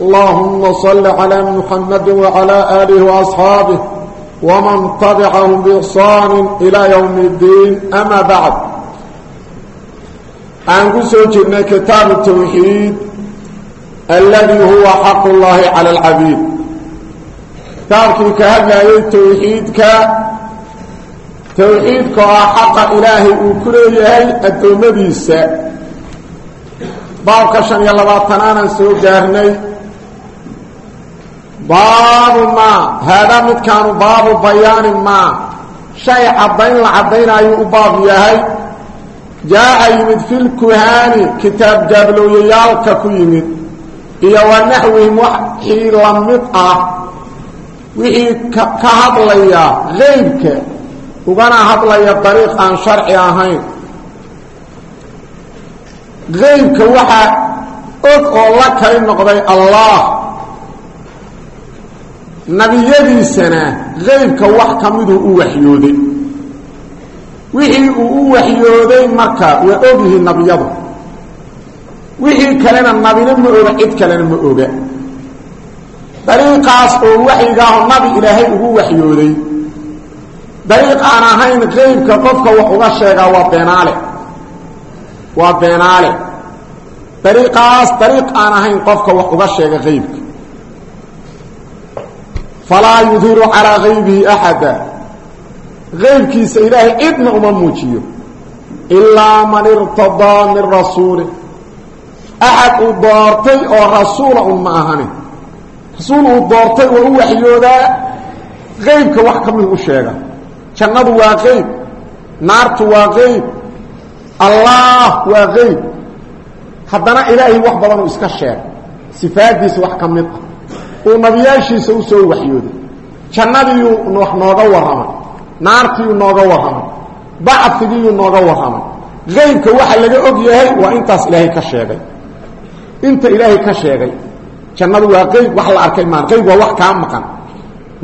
اللهم صل على محمد وعلى آله وأصحابه ومن تبعهم بإحصان إلى يوم الدين أما بعد أنكو سوجدنا كتاب التوحيد الذي هو حق الله على العبيد كتابك كهذا التوحيد ك توحيدك حق إلهي وكليه الدومديسة بابك baabu ma haadaa midkaanu baabu bayaani ma. Shay caddayn la caddaynayuu u baab yahay. Jaaca yimid filkuhaani kitaab gaablooyayaalka ku yimid. Iyo wa naxwihim waxii la mid ah. Wixii ka hadlaya qeybka ugana hadlaya dariiq aan sharci ahayn. Qeybka waxaa og oo la kali noqday allah nabiyadiisana qaybka wax ka miduu u waxyooday. Wixii uu u waxyooday marka waa ogyihiin nabiyadu. Wixii kalena nabina ma oga cid kalena ma oga. Dariiqaas oo waxyigaaho nabi ilaahay ugu waxyooday. Dariiq aan ahayn qaybka qofka wax uga sheegaa waa beenaale. Waa beenaale. Dariiqaas dariiq aan ahayn qofka wax uga sheega qaybka falaa yudiru calaa haybihi axada qaybkiisa ilaahay cidna uma muujiyo ilaa man irtadaa min rasuuli axad uu doortay oo rasuula un ma ahani rasuul uu doortay oo u waxyoodaa qaybka wax ka midu u sheega jannadu waa qayb naartu waa qayb allaah waa qayb haddana ilaahay wax badanuu iska sheega sifaadiisa wax ka mid ah uu nabiyaashiisa u soo waxyooday. Jannadiiyuu wax nooga warramay. Naartiiyuu nooga warramay. Bacfigiiyuu nooga warramay. Qaybka waxa laga og yahay waa intaas ilaahay ka sheegay. Inta ilaahay ka sheegay jannadu waa qayb wax la arkay maan qayb waa wax kaa maqan.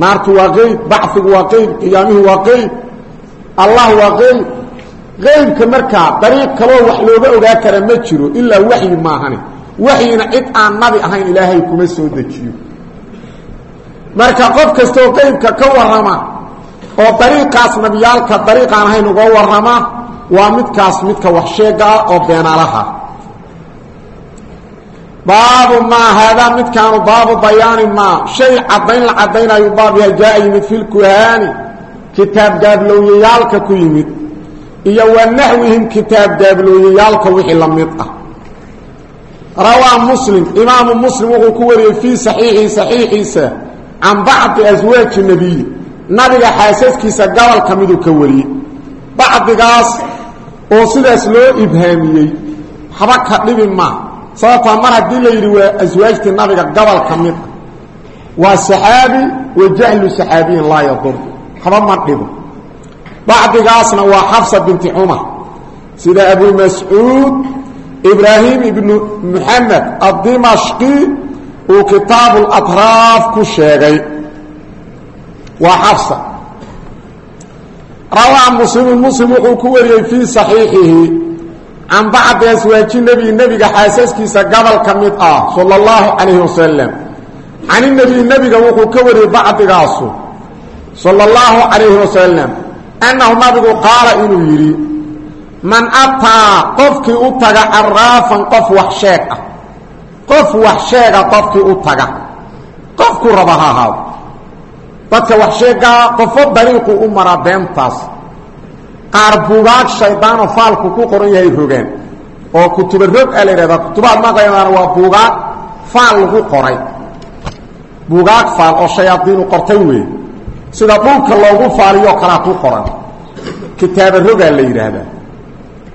Naartu waa qayb bacfigu waa qayb qiyaamihu waa qayb allah waa qayb. Qaybka markaa dariiq kaloo wax looga ogaa kara ma jiro ilaa waxyi maahani. Waxyina cid aan nabi ahayn ilaahay kuma soo dejiyo marka qof kastoo qaybka ka warrama oo dariiqaas nabiyaalka dariiqaan ahayn uga warrama waa midkaas midka wax sheega ah oo beenaalaha baabu maa haadaa midkaanu baabu bayaani maa shay caddayn la caddaynayu baab yahay jaa yimid fi lkuhaani kitaab gaablooyayaalka ku yimid iyo wa naxwihim kitaab gaablooyayaalka wixii la mid ah. Rawaa muslim imaamu muslim wuxuu ku wariyey fii saxiixihi saxiixiisa can bacdi aswaaji nebiy nabiga xaasaskiisa gobolka miduu ka wariyey. Bacdigaas oo sidaas loo ibhaamiyey haba ka dhibi maa sababtaa mar haddii la yidhi waa aswaajtii nabiga gobol ka mid ah waa saxaabi wa jahlu saxaabiyin laa yadur haba ma dhibo. Bacdigaasna waa xafsa binti cumar. Sida abu mascuud ibraahim ibnu uu kitaabu latraaf ku sheegay. Waa xafsa rawaa muslimu muslim wuxuu ku wariyey fii saxiixihi can bacdi aswaaji nebi nebiga xaasaskiisa gobol ka mid ah sala allahu calayhi wasalam caninebiy nebiga wuxuu ka wariyey bacdigaasu sala allahu calayhi wasalam annahu nabigu qaala inuu yidhi man ataa qofkii u taga caraafan qof wax sheeg ah qof wax sheega qofkii u taga. Qofku raba ha dadka wax sheegaa qofo dariiqu u maraa beentaas qaar buugaag shaydaanoo faalku ku qoran yahay rogaan oo kutuba rog a la yidhahdaa kutubaad maqlaydaana waa buugaag faal lagu qoray. Buugaag faal oo shayaadiinu qortay weeye sida dhulka loogu faaliyoo kalaa ku qoran. Kitaaba rogaa la yidhaahdaa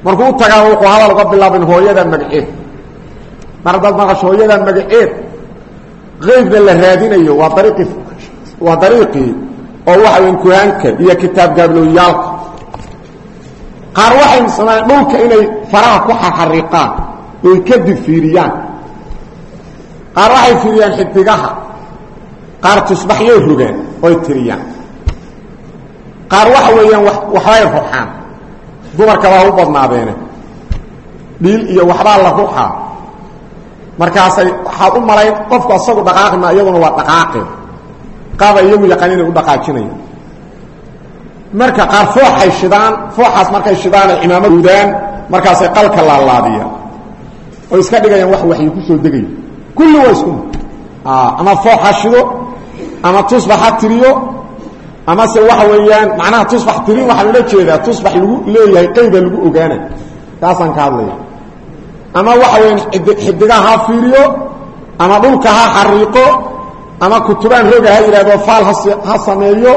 markuu u tagaa wuxuu hadal uga bilaabin hooyada magaceed mar haddaad maqasho hooyada magaceed. Qaybna la raadinayo waa dariiqii waa dariiqii oo waxa weyn kuhaanka iyo kitaab gaablooyaalka qaar waxay sameeyeen dhulka inay faraha ku xarxariiqaan oy kadib fiiriyaan qaar waxay fiiriyaan xidigaha qaar tusbaxyay rogeen oy tiriyaan. Qaar waxa weeyaan waxbay ruxaan dumarka baa u badnaadeene dhiil iyo waxbaa la ruxaa markaasay waxaad u malayn qofku asagu dhaqaaqi ma iyaduna waa dhaqaaqe qaaba iyagu yaqaan inay u dhaqaajinayaan marka qaar fooxay shidaan fooxaas markay shidaan ay cimaamad udaan markaasay qalka laalaadiyaan oo iska dhigayaan wax waxyi ku soo degayo kulli waa isku ama foox ha shido ama tusbax ha tiriyo ama se waxa weeyaan macnaha tusbax tirin waxaa loola jeedaa tusbax lagu leeyahay qayba lagu ogaana taasaan ka hadlaya ama waxa weeyaan xidigaha ha fiiriyo ama dhulka ha xariiqo ama kutubaan roga ha faal ha sameeyo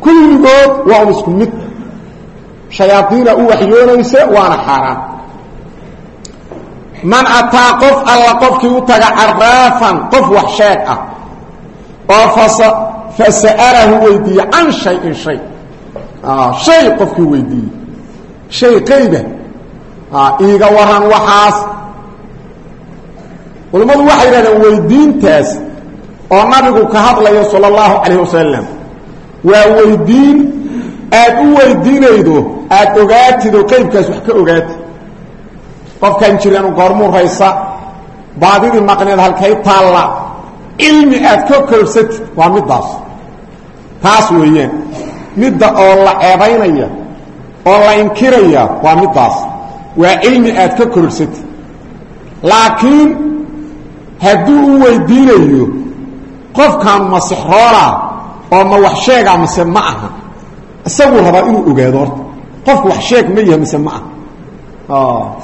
kulligood waa un isku mid. Shayaadiina u waxyoonaysa waana xaaraan man ataa qof alla qofkii u taga caraafan qof wax sheeg ah oo fasa'alahu weydiiye can shayin shay. Shay qofkii weydiiyey. Shay qayba iiga waran waxaas. Culammadu waxay yidhahdeen weydiintaas oo nabigu ka hadlayo sala allahu calayh wasalam waa weydiin aad u weydiinaydo aada ogaatid oo qaybkaas wax ka ogaatid. Qofkan jiranu goormuu raysa baadidii maqneed halkay taalla cilmi aad ka koobsatid waa middaas. Taas weeyaan midda oo la ceebaynaya oo la inkiraya waa middaas waa cilmi aad ka koobsatid laakiin hadduu u weydiinayo qofkan ma sixroona oo ma wax sheega mise ma aha. Isaguu rabaa inuu ogaado horta. Qofku wax sheeg ma yaha mise ma aha.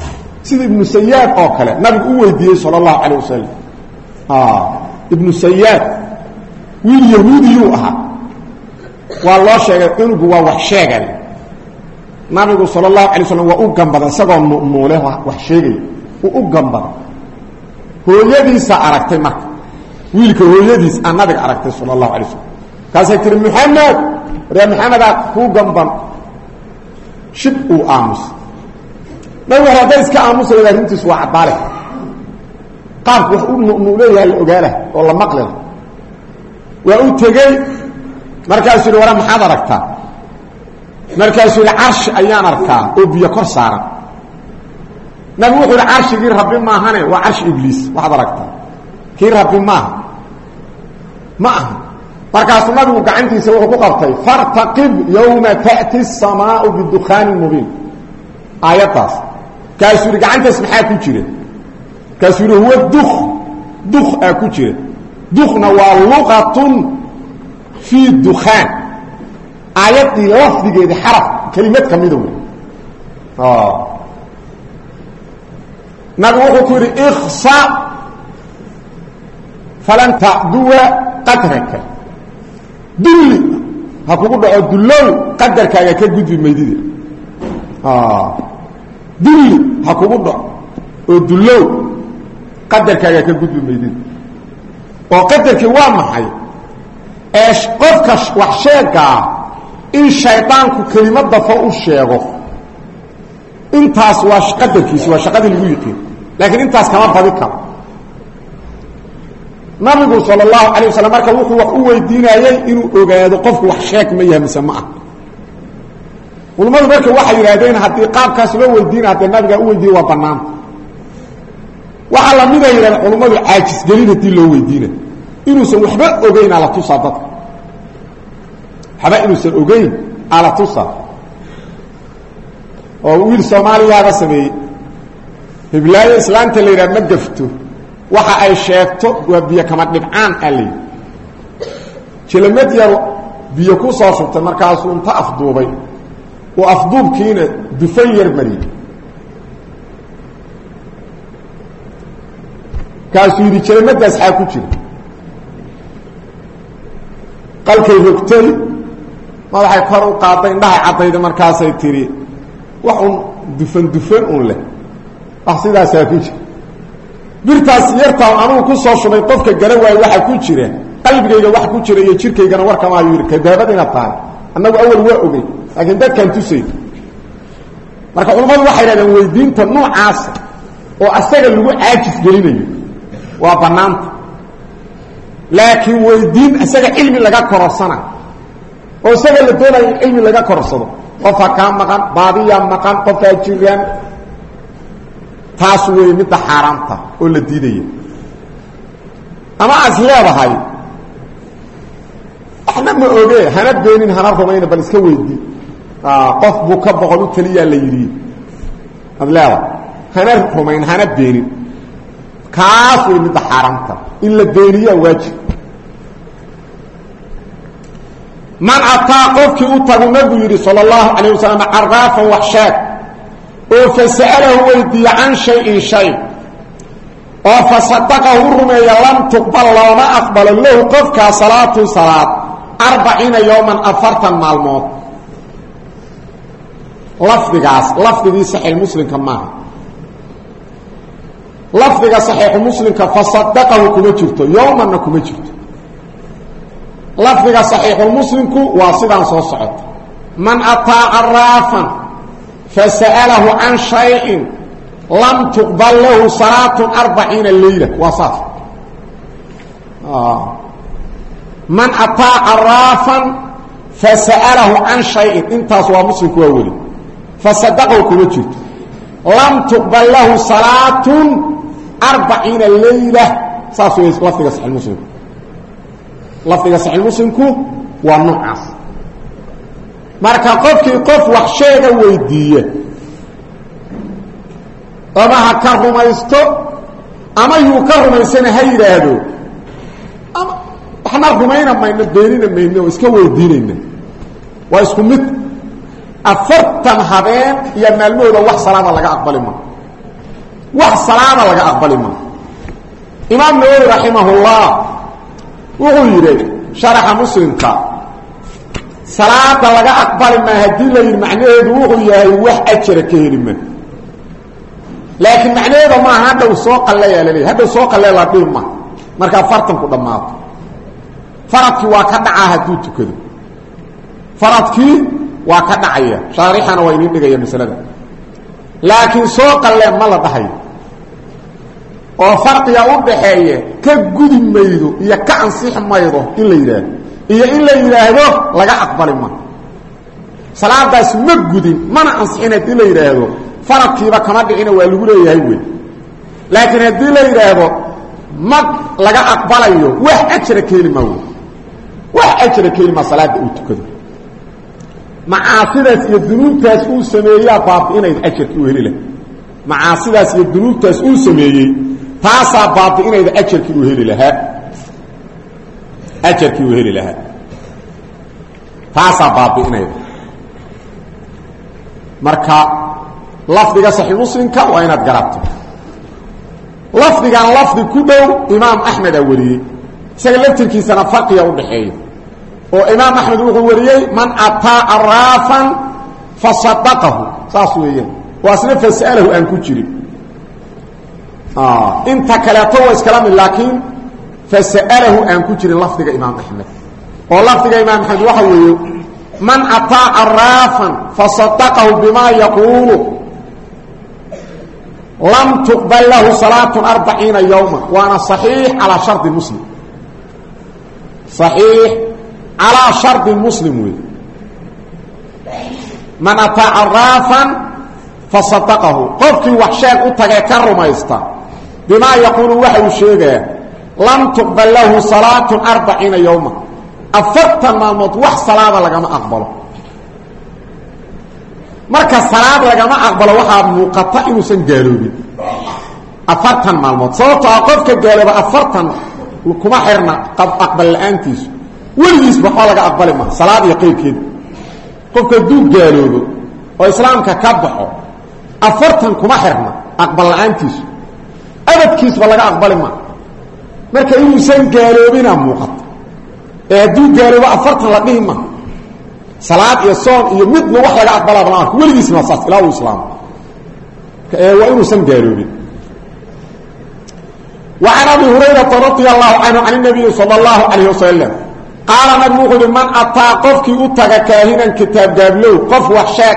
Sida ibnu sayaad oo kale nabigu u weydiiyey sala allahu calayh wasalam ibnu sayaad wiil yahuudiyuu ahaa. Waa loo sheegay cunugu waa wax sheegan nabigu sala allahu alay slam waa u gambada isagoo nunuule wax sheegaya uu u gambada hooyadiisa aragtay marka. Wiilka hooyadiis aa nabiga aragtay sala allahu alay slam kaasay tihi maxamed ree maxamedaa kuu gamban. Shib uu aamus. Nabig hore hadday iska aamusayda arrintiisu waa caddaale. Qaabku wax u nu leeyaha la ogaala oo la maqlila waa u tegey markaasuu yidhi wara maxaad aragtaa markaasuu yidhi carshi ayaan arkaa oo biyo kor saaran. Nabigu wuxuu yidhi carshigii rabbi maahane waa carshi ibliis. Waxaad aragtaa kii rabbi maaha ma aha. Markaasuu nabigu gacantiisa wuxuu ku qabtay fartaqib yowma ta'ti الsamaau bidukaanin mubiin. Aayaddaas. Kaasuu yidhi gacantaas ku jira? Kaasuu huwa duk duk ku jira. Dukna waa luqatun fii dukaan aayaddii lafdigeedi xaraf kelimad ka mida wey nabigu wuxuu ku yidhi iksa falan tacduwa qadraka. Dulli ha kugu dhaco dullow qadarkaaga ka gudbi maydida. Dulli ha kugu dhaco oo dullow qadarkaaga ka gudbi maydida. Oo qadarkii waa maxay in shaydaanku kelimad dafo u sheego intaas waa qadarkiisi waa shaqadii lagu yiqiin laakiin intaas kama badi karo nabigu sal اlahu alيه waslm marka wuxuu wax u weydiinayey inuu ogaado qofku wax sheeg ma yahay mise ma ah culimmadu marka waxay yidhahdeen haddii qaabkaas loo weydiina haddee nabigaa u weydiiye waa banaanta waxaa lamida yidhahdeen culimmadu caajisgelin haddii loo weydiina inuusan waxba ogeyn ala tusaa dadka waxba inuusan ogeyn ala tusa. Oo wiil soomaaliyaaba sameeyey. Hiblaayo islaanta la yidhaha ma gafto. Waxa ay sheegto waa biyo kama dhibcaan aa layidhi jilamad yar biyo ku soo shubtay markaasuu inta afduubay. Uu afduubkiina dufan yar mariyey kaasuu yidhi jilamadaas xaa ku jira qalkay rogtay madaxay kor u qaaday indhahay caddayda markaasay tidhi wax un dufan dufan un leh. Wax sidaasaa ku jira birtaas yartaan anugu ku soo shubay qofka gara waayo waxaa ku jira. Qalbigayga wax ku jira iyo jirkaygana warkamaayuu yidhi kadaabad inaad tahay. Annagu awal waa ogey. Laakiin dadkaan tusayn marka culammadu waxay dhahdeen weydiinta noocaasa oo asaga lagu caajis gelinayo waa bannaanta. Laakiin weydiin isaga cilmi laga kororsana oo isaga la doonayo in cilmi laga kororsado. Qofaa kaa maqan baadiyaa maqan qofaa jiraan taas wey midda xaaraamta oo la diidaya. Ama as leedahay waxna ma oge hana beenin hana rumayna bal iska weydii qof buu ka boqol u taliyaa la yidhi. Ad leedahay hana rumayn hana kaas wey midda xaaraamta in la beeniyaa waajib man ataa qofkii u tagu nabigu yidhi sala allahu calayh wasalam caraafan wax sheeg. Oo fasa'alahu weydiiye can shayin shay. Oo fasadaqahu u rumeeya lam tuqbal looma aqbalo lahu qofkaa salaatun salaad arbaciina yowman afartan maalmood. Lafdigaas lafdigii saxiix muslimka maaha. Lafdiga saxiixu muslimka fasadaqahu kuma jirto yowmanna kuma jirto lafdiga saxiixulmuslimku waa sidaan soo socota man ataa caraafan fasa'alahu can shayin lam tuqbal lahu salaatun arbaciina leyla. Waa saas. Man ataa caraafan fasa'alahu can shayin. Intaas waa muslimku waa weli. Fasadaqahu kuma jirto. Lam tuqbal lahu salaatun arbaciina leyla. Saas wey lafdiga saxiixmuslimku lafdiga saxiix muslimku waa noocaas. Marka qofkii qof wax sheega weydiiya ama ha ka rumaysto ama yuu ka rumaysana ha yidhaahdo ama waxna rumayna mayno beenina mayno iska weydiinayna. Waa isku mid. Afartan habeen iyo maalmahooda wax salaada laga aqbali ma. Wax salaada laga aqbali ma. Imaam nawowi raximahullah wuxuu yidhi sharaxa muslimka salaada laga aqbali maa haddii la yidhi macnaheedu wuxuu yahay wax ajara ka heli ma. Laakiin macnaheeda maaha hadhow soo qalleeyaa laleeyahy hadhow soo qallee la dhihi ma. Marka afartanku dhammaato. Faradkii waa ka dhacaa hadduu tukado. Faradkii waa ka dhacaya. Shaarixana waa idiin dhigaya masalada. Laakiin soo qallee ma la dhahayo oo farqiga u dhaxeeya ka gudi maydo iyo ka ansixi maydo in la yidhaahdo. Iyo in la yidhaahdo laga aqbali ma. Salaadaas ma gudin mana ansixin haddii la yidhaahdo. Faradkiiba kama dhicina waa lagu leeyahay wey laakiin haddii la yidhaahdo ma laga aqbalayo wax ajra ka heli maa wey wax ajra ka heli maa salaada uu tukado. Macaasidaas iyo dunuubtaas uu sameeyaa baabi'inayda ajarkii uu heli laha macaasidaas iyo dunuubtaas uu sameeyey taasaa baabi'inayda ajarkii uu heli lahaa. Ajarkii uu heli lahaa. Taasaa baabi'inayda marka lafdiga saxiix muslimka waa inaad garato lafdigan lafdi ku dhow imaam axmeda wariyey. Isaga laftirkiisana farqiga u dhaxeeya oo imaam axmed wuxuu wariyey man ataa araafan fasadaqahu saas weeyaan waa isna fas'alahu aan ku inta kaleeto waa iskala mid laakiin fasa'alahu aan ku jirin lafdiga imaam axmed oo lafdiga imaam axmed waxa weeye man ataa araafan fasadaqahu bima yaquulu lam tuqbal lahu salaatun arbaciina yowma waana صaxiix calaa shardi muslim. صaxiix calaa shardi muslim wey man ataa araafan fasadaqahu qofkii wax sheeg u tagee ka rumaysta bimaa yaquulu waxa uu sheegaa lam tuqbal lahu salaatun arbaciina yowma afartan maalmood wax salaada lagama aqbalo. Marka salaad lagama aqbalo waxaa muuqata inuusan gaaloobin afartan maalmood. Sababtoo a qofka gaalooba afartan kuma xirna aqbal la'aantiisu. Weligiisba laga aqbali maa salaad iyo qofka hadduu gaaloobo oo islaamka ka baxo afartan kuma xirna aqbal la'aantiisu abadkiisba laga aqbali maa marka inuusan gaaloobina muuqata ee hadduu gaaloobo afartan la dhihi ma salaad iyo soon iyo midna wax laga aqbalaba la arko weligiisna saas ilaa uu islaamo waa inuusan gaaloobin wa can abi hurayrata radia allahu canhu can nabiyi sala allahu calayh wasalam qaala nabigu wuxuu uhi man ataa qofkii u taga kaahinan kitaab gaablow qof wax sheeg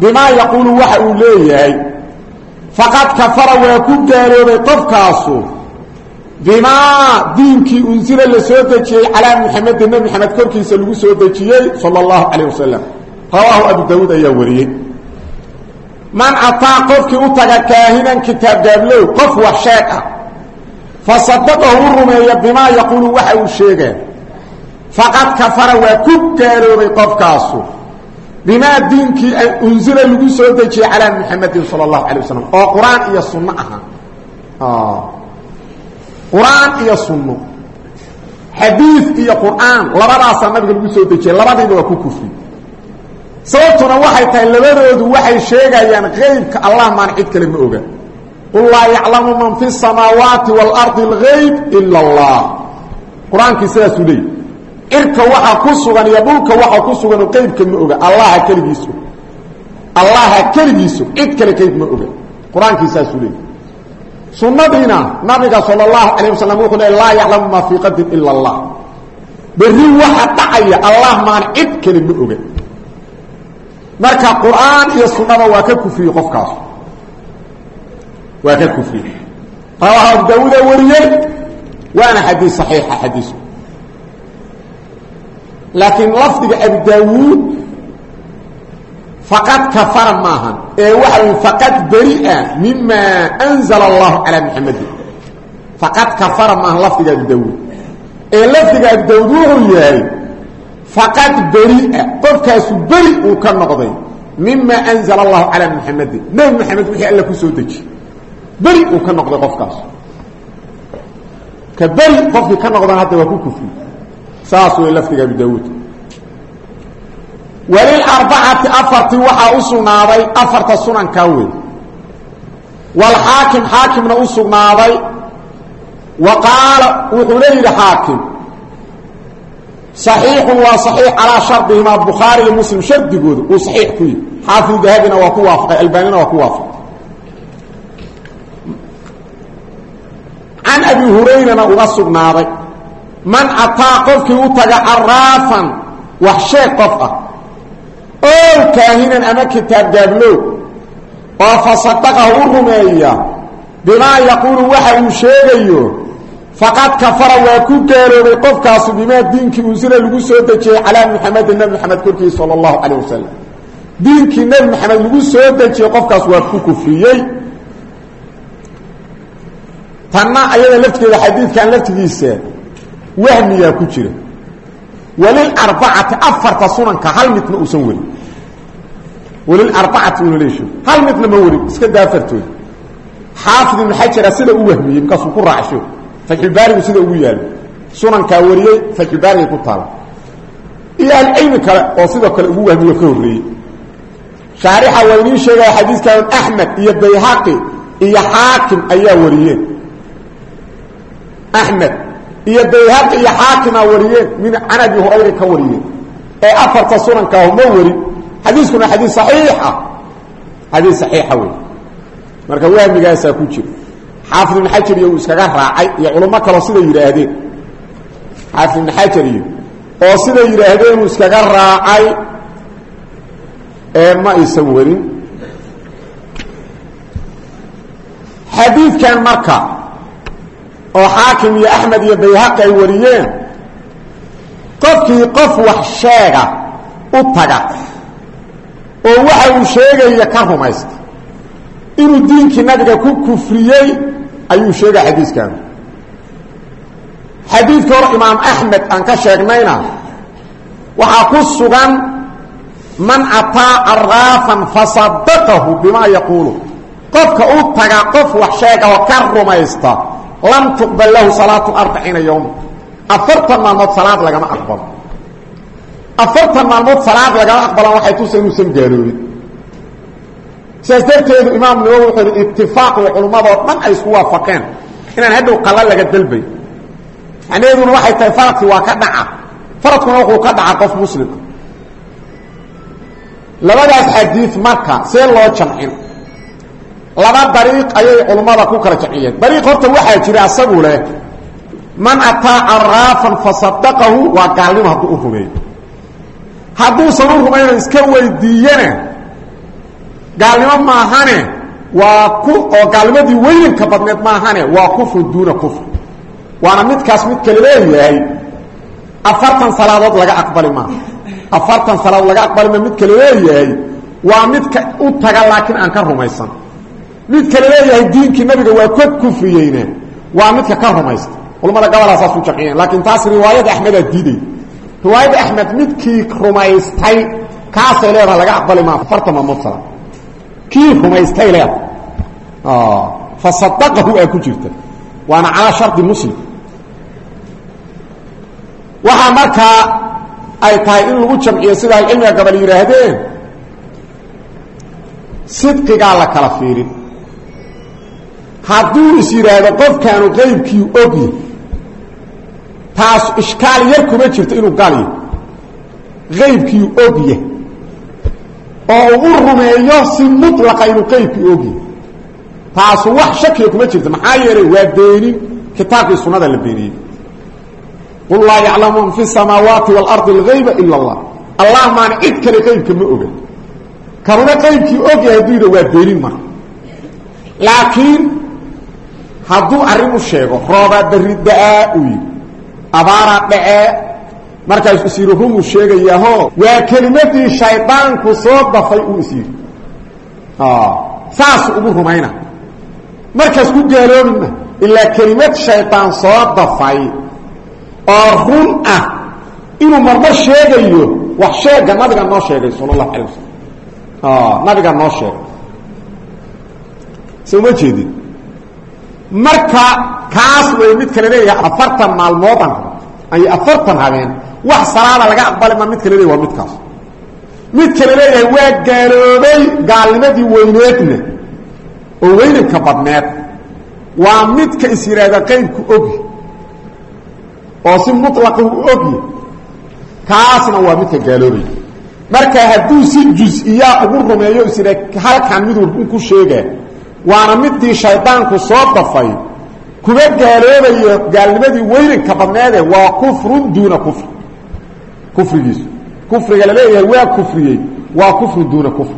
bimaa yaquulu waxa uu leeyahay faqad kafara waa ku gaaloobay qofkaasu bimaa diinkii unsila la soo dejiyey calaa muxamedin nebi maxamed korkiisa lagu soo dejiyey sala allahu calayh wasalam rawaahu abu daawuud ayaa wariyey. Man ataa qofkii u taga kaahinan kitaab gaablow qof wax sheeg ah fa sadaqahu rumeeya bimaa yaquulu waxa uu sheegaa faqad kafara waa ku gaaloobay qofkaasu bimaa diinkii unsila lagu soo dejiyey calaa muxamedin sala allahu calay wasalam oo qur'aan iyo sunno aha qur'aan iyo sunno. Xadiid iyo qur'aan labadaasaa nabiga lagu soo dejiyey labadiiba waa ku kufri. Sababtuna waxay tahay labadoodu waxay sheegayaan qeybka allah maan cid kale ma oga. Qul laa yaclamu man fi samaawaati waalardi algayb ila allah. Qur'aankii sidaasuu leeyay irka waxa ku sugan iyo dhulka waxa ku sugan oo qaybka ma oga. Allaha keligiiso allaha keligiiso cid kale qayb ma oga. Qur'aankii saasuu leeyay sunnadiina nabiga sala allahu calayh wuxuu leey laa yaclamu maa fii qadin ila allah. Berri waxa dhacaya allah maan cid kale ma oga. Marka qur'aan iyo sunnaba waa ka kufriyey qofkaas. Waa ka kufriyey rawaha abu daawuuda wariyey waana xadiis saxiixa xadiisku laakiin lafdiga abu daawuud faqad kafara maahan. Ee waxa wy faqad beria mima anzla allahu calaa muxamedin faqad kafara maahan lafdiga abu daawuud. Ee lafdiga abu daawuud wuxuu yahay faqad beria qofkaasu beri uu ka noqday. Mima anzla allahu calaa muxamedin nebi maxamed wixii alla ku soo deji. Beri uu ka noqday qofkaas ka beri qofkii ka noqdana hadda waa ku kufri saas wey lafdiga abi daud walilarbacati afartii waxaa u sugnaaday afarta sunankaa wey wlxaakim xaakimna u sugnaaday. Wa qaala wuxuu le yidhi xaakim صaxiixu waa صaxiix calaa shardihima bukhaari iyo muslim shardigooda uu saxiix ku yihi xaafidu dahabina waa ku waafaqay albanina waa ku waafaqay. Can abi hurayrana uga sugnaaday man ataa qofkii u taga caraafan wax sheeg qof ah. Ow kaahinan ama kitaab gaablow oo fasadaqahu u rumeeya bimaa yaquulu waxa uu sheegayo faqad kafara waa ku gaaloobay qofkaasu bimaa diinkii unsila lagu soo dejiyey calaa muxamedin nebi maxamed korkiisa sala allahu calayh wasalam diinkii nebi maxamed lagu soo dejiyey qofkaas waa ku kufriyey. Tanna ayada laftigeeda xadiidkan laftigiisa wahmiyaa ku jira. Walilarbacati afarta sunanka hal midna uusan werin walilarbacati una leesho hal midna ma iska daa afartooda xaafid ibnu sida u wahmiyey markaasuu ku raacsho fatxulbaarigu sida ugu yaalo sunankaa wariyey fatxulbaarigay ku taala. Iyo alcilmi kale oo sidoo kale ugu wahmiyo ka horreeyey. Shaarixa waa inii sheegaya xadiiskan iyo bayhaqi iyo xaakim ayaa wariyeen. Axmed iyo bayhaqi iyo xaakima wariyeen min can abi ka wariyeen. Ee afarta sunankaahu ma warin xadiiskuna xadiis saxiix ah. Xadiis saxiixa wey marka wahmigaasaa ku jira. Xaafid ibn xajar iyo iskaga raacay iyo culamo kaloo siday yidhaahdeen. Xaafid ibn xajar oo siday yidhaahdeen iskaga raacay ee ma aysan warin xadiidkan marka oo xaakim iyo axmed iyo bayhaqi ay wariyeen qofkii qof wax sheega u taga oo waxa uu sheegaya ka rumaysta inuu diinkii nabiga ku kufriyey ayuu sheegay xadiiskan. Xadiidka hor imaam axmed aan ka sheegnayna waxaa ku sugan man ataa caraafan fasadaqahu bimaa yaquulu. Qofka u taga qof wax sheega oo ka rumaysta lam tuqbal lahu salaatu arbaciina yowma afartan maalmood salaad lagama aqbalo. Afartan maalmood salaad lagama aqbalan waxay tusa inuusan gaaloobin sidaas darteedu imaam nawowi wuxuu yidhi itifaaq way culummadoo dhan ay isku waafaqeen. Inaan hadhow qalla laga dalbay. Macnaheeduna waxay tahay faradkii waa ka dhaca. Faradkuna wuxuu ka dhaca qof muslima labadaas xadiid marka see loo jamcin laba dariiq ayay culummada ku kala jamciyeen dariiq horta waxaa jira asagu leh man ataa caraafan fasadaqahu waa gaalnimo hadduu u rumeeyo. Hadduusan u rumayno iska weydiiyana gaalnimo maahane waa ku oo gaalnimadii weynanka badneed maahane waa kufru duuna kufr. Waana midkaas mid kale leeyahay afartan salaadood laga aqbali maaha. Afartan salaadood laga aqbali maa mid kale leeyahay waa midka u taga laakiin aan ka rumaysan mid kale leeyahay diinkii nabiga waa ka kufriyeyne waa midka ka rumaysta culamada gobolaa saas u jamciyeen laakiin taas riwaayada axmedaa diiday riwaayada axmed midkii rumaystay kaasay leedaha laga aqbali maa afartan mamood sala kii rumaystay leedaha fasadaqahu aa ku jirta. Waana calaa shardi muslim. Waxaa markaa ay tahay in lagu jamciyo sida ahlucilmiga gabal yidhaahdeen. Sidqigaa la kala fiirin hadduu is yidhaahdo qofkaanu qaybkii ogya taas ishkaal yar kuma jirto inuu gaalyo qaybkii ogya oo uu u rumeeyo si inuu qaybkii ogya taasu wax shakiya kuma jirto maxaa yeelay waa beenin kitaabkii sunnada la beeniyey. Qul laa yaclamu fi samaawaati waalardi algayba ila allah. Allah maana cid kale qaybka ma oga. Kanuna qaybkii ogyahay hadduu waa beenin marka laakiin hadduu arrin u sheego roobaa berri da'aa uu yidhi abaaraa dhacee markaas is yidhi rumuu sheegayaho waa kelimadii shaydaanku soo dafay uu is yidhi. Saas ugu rumayna. Markaas ku gaaloobima ilaa kelimad shaydaan soo dafay oo run ah inuu marmar sheegayo wax sheega nabiga noo sheegay sala allahu alay wasalam nabiga noo sheegay. Soo ma jeedin marka kaas way mid kale leeyahay afartan maalmoodan ay afartan habeen wax salaada laga aqbali ma mid kale leeyahy waa midkaas. Mid kale leeyahay waa gaaloobay gaalnimadii weyneedna oo weynanka badneed. Waa midka is yidhaahda qaybku ogi oo si muطlaqa u ogya kaasna waa midka gaaloobay. Marka hadduu si jus-iyaa ugu rumeeyo is yidha halkan miduu run ku sheega waana midii shaydaanku soo dafay kuma gaaloobayo gaalnimadii weynanka badneede waa kufrun duuna kufr. Kufrigiisu. Kufriga la leeyahay waa kufriyey waa kufru duuna kufr.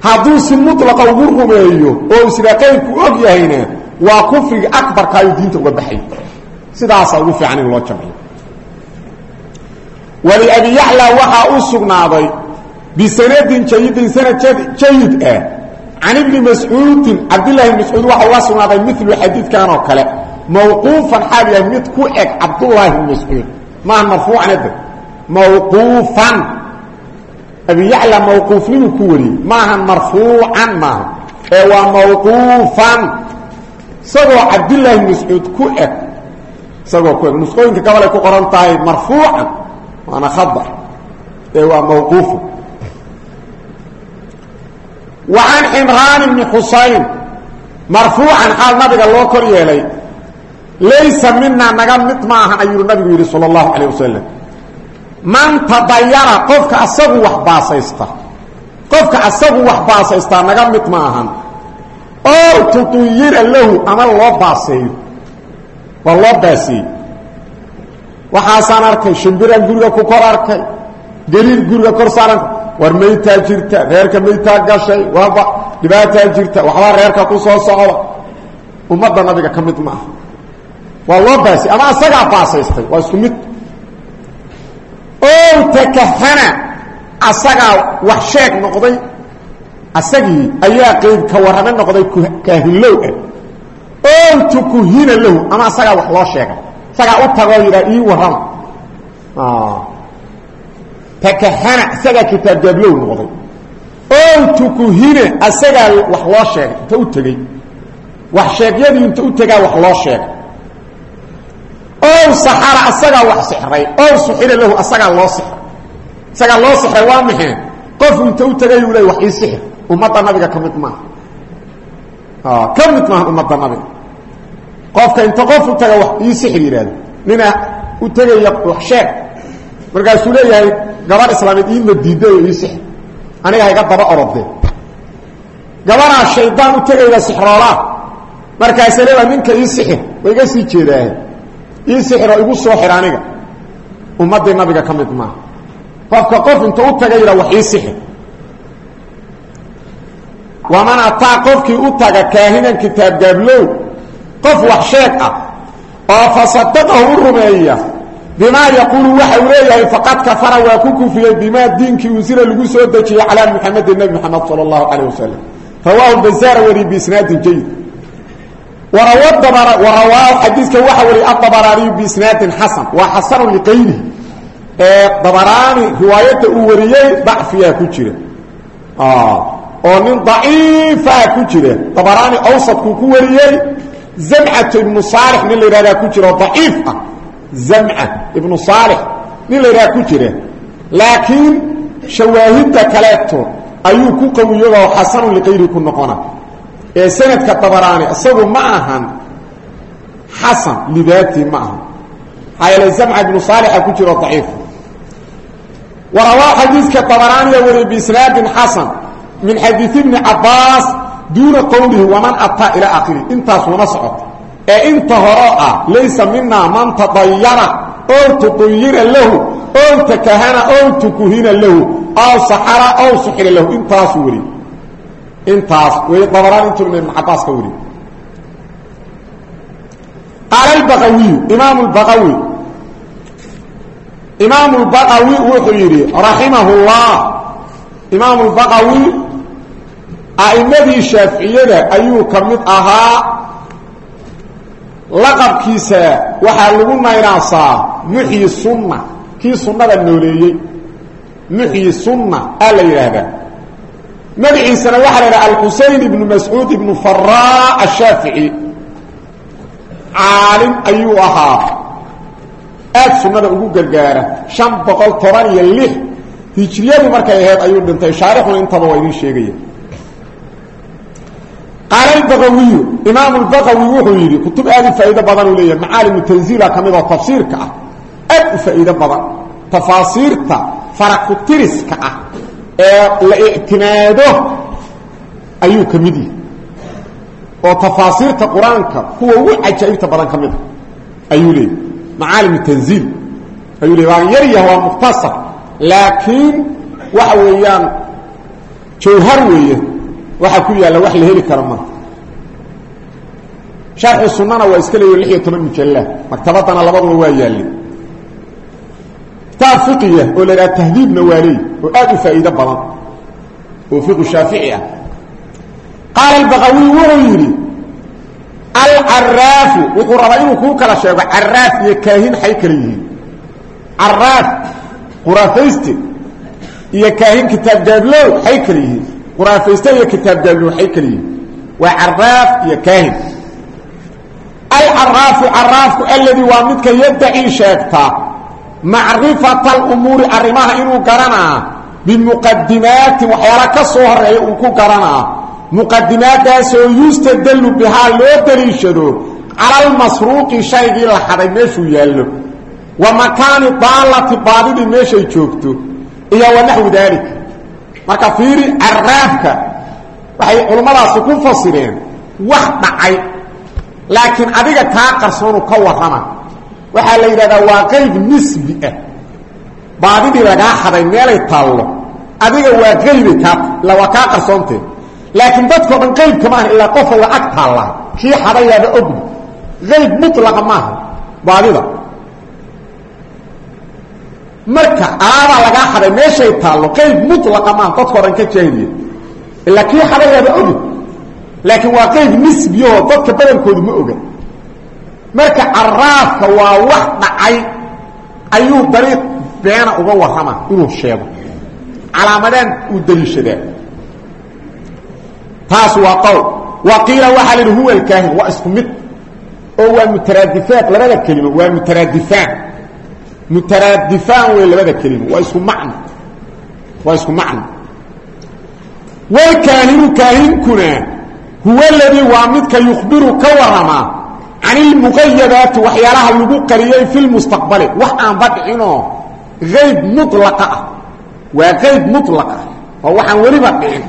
Hadduu si mulaqa ugu rumeeyo oo isla qaybku og yahayna waa kufriga abarkaayo diinta uga baxay. Sidaasaa ugu fiican in loo jamciyo waliabi yaclaa waxaa u sugnaaday bisanadin jayidin sanad jayid ah can ibni mascuudin cabdillaahi bn mascuud waxaa uga sugnaaday milu xadiidkan oo kale mawquufan xaal yahay mid ku eg cabdullaahi bn mascuud maaha marfuucan ade mawquufan abi yacla mawquufnimu ku wariyey maaha marfuucan maaha ee waa mawquufan isagoo cabdillaahi bn mascuud ku eg isagoo ku eg nusqooyinka gabalay ku qoran tahay marfuucan waana khada ee waa mawquufan can cimraan bni xusayn marfuucan xaal nabiga loo kor yeelay laysa mina naga mid ma ahan ayuu nabigu yidhi sal اllahu calayh wasalam man tadayara qofka asagu wax baasaysta qofka asagu wax baasaystaa naga mid ma ahan oo tutuyira lahu ama loo baaseeyo waa loo baaseeyey waxaasaan arkay shimbiraan guriga ku kor arkay geliil guriga kor saaran war maytaa jirta reerka maytaa gashay waaba dhibaataa jirta waxbaa reerka ku soo socda. Ummadda nabiga ka mid maaha. Waa loo ama asagaa baasaystay waa isku mid. O takahana asagaa wax sheeg noqday. Asagii ayaa qeyb ka warrame noqday kaahinlow ah o tukuhina lahu ama asagaa wax loo sheegay. Isagaa u tagoo yidhaa ii warrama takahana isagaa kitaabgaablow noqday. O tukuhina asagaa wax loo sheegay inta u tegey wax sheegyadii inta u tegaa wax loo sheegay. Ow saxara asagaa wax sixray. Ow suxira lahu asagaa loo sixray. Isagaa loo sixray waa maxee qofu inta u tegay uu ley wax ii sixir. Ummadda nabiga ka mid maaha. Ka mid maaha ummadda nabiga. Qofka inta qof u taga wax ii sixir yidhaahdo. Nina u tegaya wax markaasuu leeyahay gabar islaameed iima diidayo ii sixir aniga hayga daba orodee gabanaa shaydaan u tegayda sixroolaa markaasa leeda ninka ii sixir wa iga sii jeedaahe ii sixiroo igu soo xir aniga. Ummaddii nabiga ka mid maaha qofka qof inta u taga yidha wax ii sixir waman ataa qofkii u taga kaahinan kitaab gaablow qof wax sheeg ah oo fasadaqahu u rumeeya bimaa yaquulu waxa uu leeyahay faqad kafara waa ku kufriyey bimaa diinkii unsila lagu soo dejiyey calaa muxamedin nebi moxamed sala allahu calayh wasalam rawaahu bazaar wari biisnaadin jayid warawaahu xadiiska waxa wariy adabaraaniyu biisnaadin xasan waa xasanu liqayrihi ee dabaraani riwaayadda uu wariyey dacfiyaa ku jira oo nin daciifaha ku jira dabaraani awsadkuu ku wariyey zamcatu ibnu saalix nin la yidhahdaa ku jira oo daciif ah zamca ibnu saalix nin la yidhahdaa ku jira. Laakiin shawaahidda kaleeto ayuu ku qawiyogoo xasanu liqayrihi ku noqona. Ee sanadka dabaraani isagu ma ahan xasan lidaati ma ahan. Maxaa yeele zamca ibnu saalixa ku jiro daciif. Warawaa xadiiska dabaraaniya wariy biisnaadin xasan min xadiid ibni cabaas duuna qowlihi waman ataa ilaa akhiri intaas lama socoto ee inta horo ah laysa minaa man tadayara ow tudayira lahu ow takahana ow tukuhina lahu aw saxara ow suxira lahu. Intaasu wari intaas way dabaraan intu ibn cabaas ka wari qaala albaqawiyu imaamu lbaqawi imaamu lbaqawi wuxuu yidhi raximahu llah imaamu lbaqawi a'immadii shaaficiyada ayuu ka mid ahaa laqabkiisa waxaa lagu naynaasaa muxyi sunna. Kii sunnada nooleeyey? Muxyi sunna aa la yidhaahdaa. Magaciisana waxaa la yidhaha alxuseyn ibnu mascuud ibnu faraa ashaafici caalim ayuu ahaa. Aad sunnada ugu gargaara. Shan boqol toban iyo lix. Hijriyadu markay ahayd ayuu dhintay. Shaarixuna intaba waa idiin sheegaya qaala albaqawiyu imaamu lbaqawi wuxuu yidhi kutub aad u faa'iido badan uu leeyahay macaalimu tanziila ka mid oo tafsiirka ah aad u faa'iido badan tafaasiirta farakutiriska ah ee la ictimaado ayuu ka mid yihi oo tafaasiirta qur'aanka kuwa ugu cajaa'ibta badan ka mid a ayuu leeyahy macaalim tanziil ayuu leey waa yar yah waa mukhtasar laakiin waxa weeyaan jawhar weeye waxaa ku yaalla wax la heli karo marka sharxi sunnana waa iska leeyo lix iyo toban mujalla maktabadana labaduba waa yaalli kitaab fiqiya oo la idhaha tahdiibna waa leey oo aad u faa'iido badan oo fiqu shaafici ah. Qaala albaqawiy wuxuu yidhi alcaraafu wuxuu rabaa inuu kuu kala sheego caraaf iyo kaahin xay kala yihiin. Caraaf quraafayste iyo kaahin kitaab gaablow xay kala yihiin quraafayste iyo kitaab gaablow xay kala yihiin waa caraaf iyo kaahin alcaraafu caraafku alladii waa midka yaddaci sheegta macrifata alumuuri arrimaha inuu garanaa bimuqadimaatin waxyaala ka soo horreeya uu ku garanaa. Muqadimaadaasoo yustadallu bihaa loo daliishado cala almasruuqi shaygii la xaday meeshuu yaallo. Wa makaani daallati baadidii joogto. Iyo wa naxwi daalika marka fiiri caraafka waxay culummadaasi ku fasireen wax dhacay laakiin adiga kaa qarsoonu ka warrama. Waxaa la yidhahdaa waa qayb nisbi ah. Baadidii lagaa xaday meelay taallo. Adiga waa qaybay kaa ila waa kaa qarsoontee laakiin dadkao dhan qaybka maaha ilaa qofa waa ag taallaa. Kii xadayaaba ogdi qayb mulaqa maaha baadida marka alaabaa lagaa xaday meeshay taallo qayb mulaqa maaha dadkao dhan ka jaahiliya ilaa kii xadayaaba ogi. Laakiin waa qayb nisbiyahoo dadka badankoodu ma oga. Marka caraafka waa wax dhacay ayuu dariiq beena uga warrama inuu sheego. Calaamadaan uu daliishadaa taas waa qowl. Wa qiila waxaa la huwa alkaahin. Waa isku mid. Oo waa mutaraadifaan labada kelimo waa mutaraadifaan mutaraadifaan wey labada kelimo. Waa isku macno waa isku macno walkaahinu kaahinkuna huwa ladii waa midka yukhbiru ka warramaa can ilmuqayadaati waxyaalaha lagu qariyey fi lmustaqbali wax aan badhicinoo ayb mulaqa ah. Waa qayb mulaq ah oo waxaan weliba dhicin.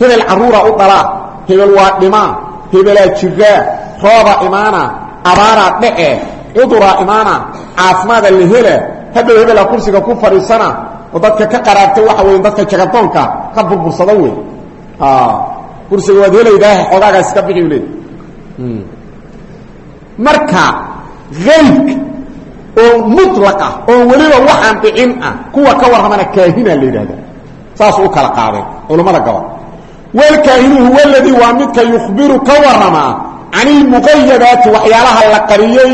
Hebel caruura u dhalaa hebel waa dhimaa hebelaa jiraa rooba imaana abaaraa dhece cuduraa imaana caafimaada la hela hadhow hebelaa kursiga ku fadhiisana oo dadka ka qaraabta waxa weya dadka jagadoonka ka burbursada wey kursiga waad helaydaah xoogaagaa iska bixi le marka aybka oo muطlaq ah oo weliba waxaan dhicin ah kuwa ka warramana kaahina la yidhahda saas u kala qaadeen culammada gabal walkaahinu huwa ladii waa midka yukhbiru ka warramaa can ilmuqayadaati waxyaalaha la qariyey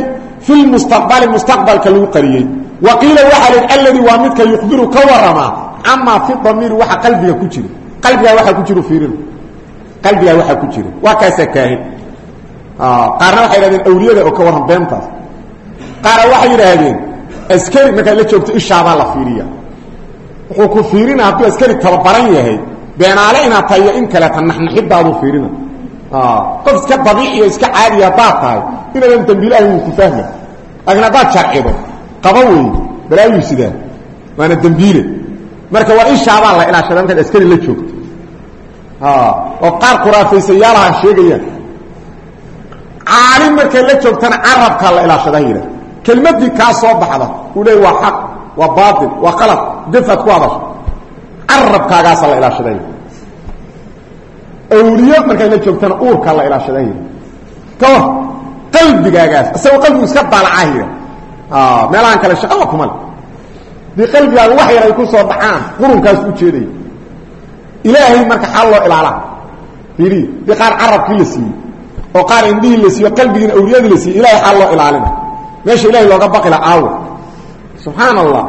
fi lmustaqbali mustaqbalka lagu qariyey wa qiila waxaa lih alladii waa midka yukhbiru ka warramaa camaa fi damiiri waxa qalbiga ku jira qalbigaa waaa ku jir fiirin qalbigaa waxaa ku jira waa kaasaa kaahin qaarna waxay yidhahdeen awliyada oo ka warran beentaas qaara waxay yidhaahdeen askari markaad la joogto ishaabaa la fiiriya wuxuu ku fiirina hadduu askari tababaran yahay beenaale inaad tahay iyo in kaleeta naxnaxidaaduu fiirina qof iska dabiiciyo iska caadiya haddaad tahay inaadan dambiilahay wuu ku fahma laakiin haddaad sharcido qaba wey balaayuu sidaa waana dembiile marka waa ishaabaa la ilaashada markaad askari la joogto oo qaar khuraafaysayaalaha sheegayaan caalim markay la joogtana carabkaa la ilaashada yidhah kelmadii kaa soo baxda uu leey waa xaq waa baail waa qalad gafaad ku hadasha carabkaagaasa la ilaashaday awliyo markay la joogtana uurkaa la ilaashaday ka war qalbigaagaas isagoo qalbigu iska daalacahira meelahaan kale shaqaba kuma le dii wax yar ay ku soo dhacaan qurunkaas u jeedaya ilaahay marka xal loo ilaalaa fiiri dii qaar carabkii la siiyey oo qaar indhihii la siiyo qalbigiina awliyadii la siiyey ilahay xal loo ilaalina meesha ilahay looga baqila aawo. Subxaan allah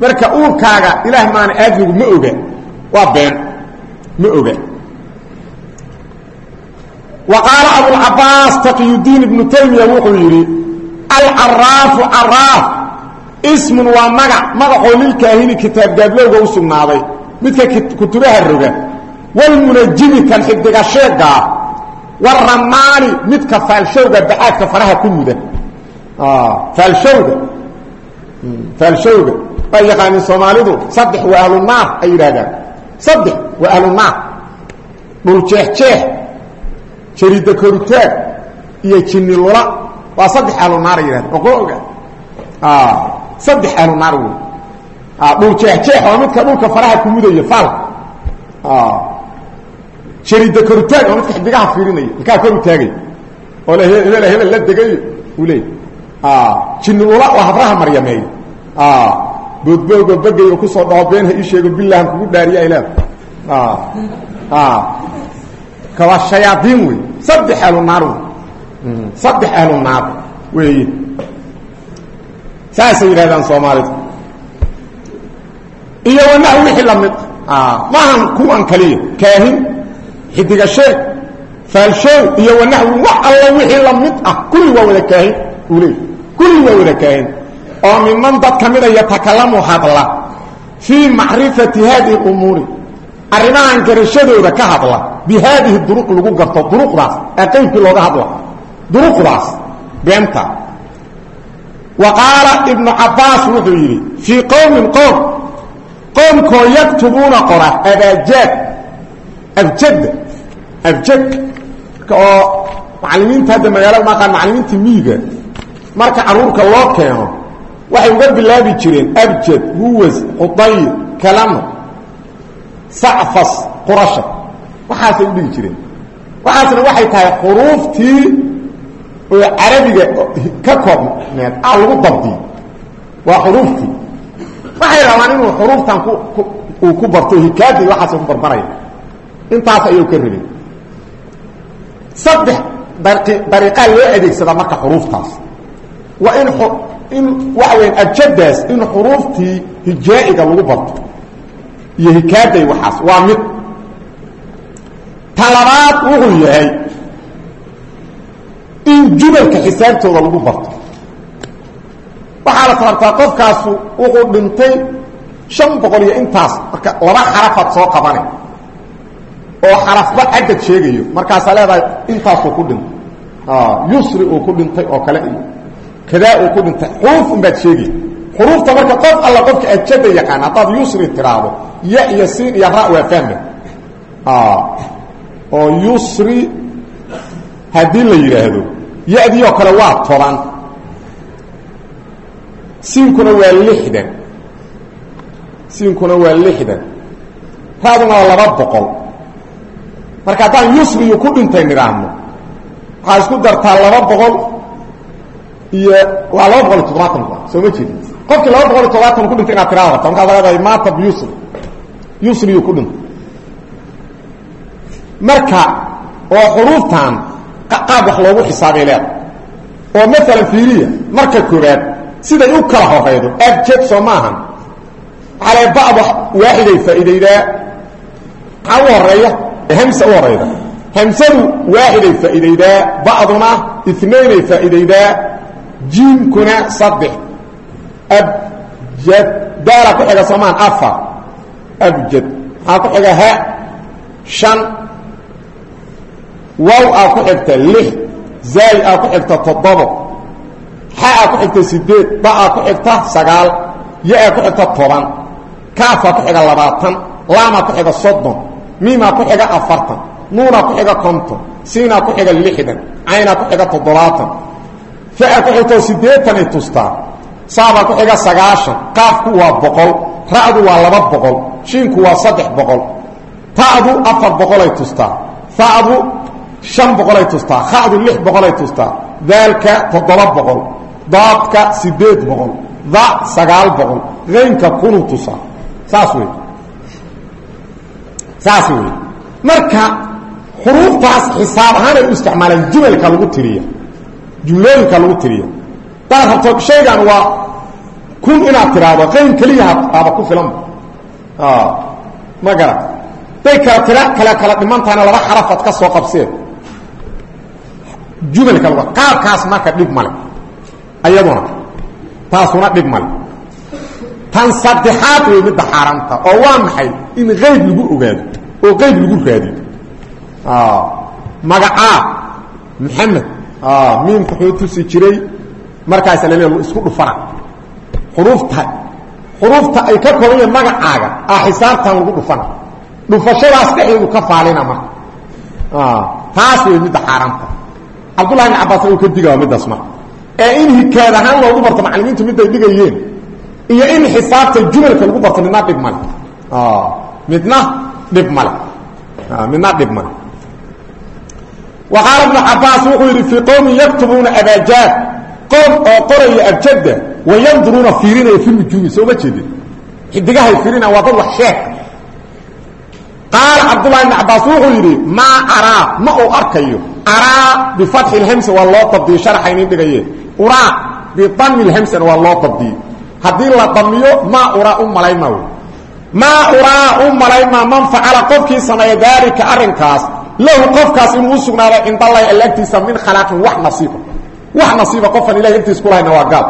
marka uurkaaga ilaah maana aadmigu ma oga. Waa been. Ma oga wa qaala abulcabaas taqiyudiin ibnu taymiya wuxuu yidhi alcaraafu caraaf ismun waa magac magacoo lilkaahini kitaab gaablowga u sugnaaday midka kutubaha roga. Walmunajimi kan xidiga sheegaa waramaani midka faalshowga bacaadka faraha ku muda faalshowga. Faalshowga. Waa yaqaanin soomaalidu saddex waa ahlunaar ay yidhaahdaan. Saddex waa ahlunaar dhul jeexjeex jarida korutaag iyo jinni lula. Waa saddex ahlunaar ay yidhahdaan oqo oga. Saddex ahlunaar wey dhul jeexjeex waa midka dhulka faraha ku mudaya faalka jarida korutaag waa midka xidigaha fiirinaya ilkaa kor u taagay. Oo le hebel hebel la degayo uu leey jinni lula waa habraha maryameeyo boodboogo bagayga ku soo dhaho been ha ii sheego bilahan kugu dhaariya ka waa shayaadiin wey saddex ahlu naar wey saddex ahlu naar weeye saasay yidhahdaan soomaalidu. Iyo wanaha wixii la mid maahan kuwan kaliya. Kaahin xidiga sheeg faalshow iyo wanaxwi wax alla wixii la mid ah. Kulli waa wada kaahin uu leey kulli waa wada kaahin. Oo miman dad ka mida yatakalamu hadla fii macrifati haadihi umuuri arrimahan garashadooda ka hadla bi haadihi duruq lagu garto duruqdaas ee qaybkii looga hadla duruqdaas beenta wa qaala ibnu wuxuu yidhi fii qowmin qowm qoomkoo yaktubuuna qora abajaad abjadda abjad oo macallimiinta hadda magaalada maaqaan macallimiinta miyiga marka carruurka loo keeno waxay uga bilaabi jireen abjad huwas qudayr kalama sacfas qurasha. Waxaasay udhigi jireen. Waxaasna waxay tahay xuruuftii oo carabiga ka koobneed a lagu dabdiyo waa xuruuftii. Waxay rabaan inuu xuruuftan uu ku barto hikaadii waxaasay ku barbaraya intaas ayuu ka rabay saddex dariiqaa loo adeegsadaa marka xuruuftaas. Waa in in waxa weya abjadaas in xuruuftii iyo hikaaday waxaas. Waa mid ta labaad wuxuu yahay in jubalka xisaabtooda lagu barto. Waxaa la tabartaa qofkaasu wuxuu dhintay shan boqol iyo intaas marka laba xarafaad soo qabane oo xarafba cadad sheegayo. Markaasaa leedahay intaasuu ku dhintay. Yusri uu ku dhintay oo kale kadaa uu ku dhintay. Xuruuf unbaad sheegay xuruufta marka qof alla qofka ajada yaqaan haddaad yusri tiraahdo ya iyo siin iyo ra waa fahma oo yusri haddii la yidhaahdo ya-dii oo kale waa toban. Siinkuna waa lixdan. Siinkuna waa lixdan. Raaduna waa laba boqol. Marka haddaan yusriyu ku dhintay nidhaahno waxaa isku dartaa laba boqol iyo waa laba boqol soo ma jeedin qofkii laba boqol iyo toddobaatan ku dhintay inaad tiraada rabta markaad leedahay maata byusri yusriyu ku dhintay. Marka oo xuruuftan qaab wax loogu xisaabay leeda oo maalan fiiriya marka koobaad siday u kala horaydo abjed soo maahan waxaa le ba'd waaxiday faa'iidaydaa maxaa hamsa u horayda hamsadu waaxiday faa'iidaydaa ba'duna inaynay faa'iidaydaa abjad daala ku xiga soo maahan afar abjad maxaa ku xiga ha shan waaw aa ku xigta lix zaay aa ku xigta toddobo xa aa ku xigta sideed ba aa ku xigta sagaal ya aa ku xigta toban kaafaa ku xiga labaatan laamaa ku xiga soddon miimaa ku xiga afartan nuunaa ku xiga konton siinaa ku xiga lixdan caynaa ku xiga toddobaatan fa-a ku xigtoo siddeetanay tustaa saabaa ku xiga sagaashan qaafku waa boqol ra'du waa laba boqol shiinku waa saddex boqol ta'du afar boqolay tustaa fa'du shan boqolay tustaa kha'du lix boqolay tustaa daalka toddoba boqol daadka siddeed boqol da sagaal boqol qaynka kunu tusaa. Saas wey saas wey marka xuruuftaas xisaab ahaan ay u isticmaalaan jumalka lagu tiriya jumlooyinka lagu tiriya daad rabto shaygan waa kun inaad tiraahdo qayn keliya aaba ku filanba ma garat day kala tira kale kala dhimantahayna laba xarafaad ka soo qabseen jumalka lagu qaabkaas marka dhib male ayaduna taasuna dhib male tan saddexaad wey midda xaaraamta oo waa maxay? In qayb lagu ogaado oo qayb lagu raadiyo magacaa maxamed. Miimka wuxuu tusi jiray markaasa le isku dhufana. Xuruufta xuruufta ay ka kooban yahin magacaaga ah xisaabtan lagu dhufana. Dhufashadaas dhexdeedu ka faalina marka taas wey midda xaaraamta cabdullahi ibn cabbaasna uu ka digaa middaas marka ee in hikaad ahaan loogu barto macalimiintu miday dhigayeen iyo in xisaabta jumalka lagu barto midna dhib male midna dhib male midna dhib male wa qaala ibnu cabaas wuxuu yidhi fii qowmin qoom oo qoraya abjadda wayanduruuna fiirinaya fi nujuumi soo ma jeedin. Xidigahay fiirinaya waa dad wax sheeg. Qaala cabdullahi ibn cabaas wuxuu yidhi maa araa ma uu arkayo. Araa bifatxi lhamsa waa loo dabdiyo sharaxa inin dhigaye uraa bidami lhamsana waa loo dabdiyo haddii la damiyo maa uraa u malayma maa uraa u malayma man facala qofkii sameeya daalika arrinkaas lahu qofkaas inuu u sugnaado cindallahi alla agtiisa min khalaaqin wax nasiiba wax nasiiba qofkan ilahay agtiisa kulahayna waa gaal.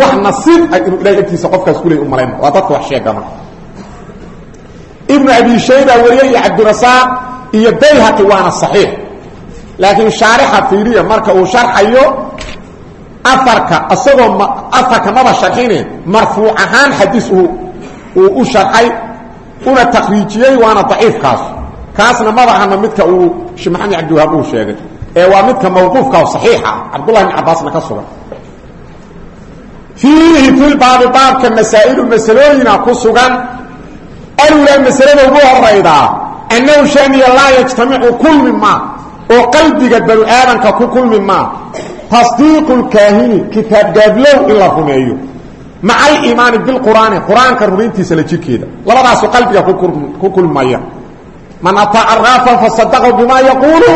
Wax nasiib ay inuu ilahay agtiisa qofkaas kuley u malayma waa dadka wax sheegama ibnu abi shayba wariye iyo cabdirasaaq iyo bayhaqi waana saxiix. Laakiin shaarixa fiiriya marka uu sharxayo aarka isagoo aarka maba sharxine marfuuc ahaan xadiis uu u sharxay una takriijiyey waana daciifkaas. Kaasna maba ahana midka uu shee maxamed cabdiwahaab uu sheegay ee waa midka mawquufka saxiixa. Cabdullahi bn cabaasna ka sugan. Fiihi filbaabi baabka masaa'ilu masalooyina ku sugan. Alulaa masalada ugu horaydaa annahu shaniya laa yajtamicu kulmi maa oo qalbiga banu aadanka ku kulmi maa tasdiiqu lkaahini kitaab gaablow in la rumeeyo. Maca aliimaani bilqur'aani qur'aanka rumayntiisa la jirkeeda labadaasu qalbiga ku kulmaya. Man ataa araafa fasadaqahu bima yaquulu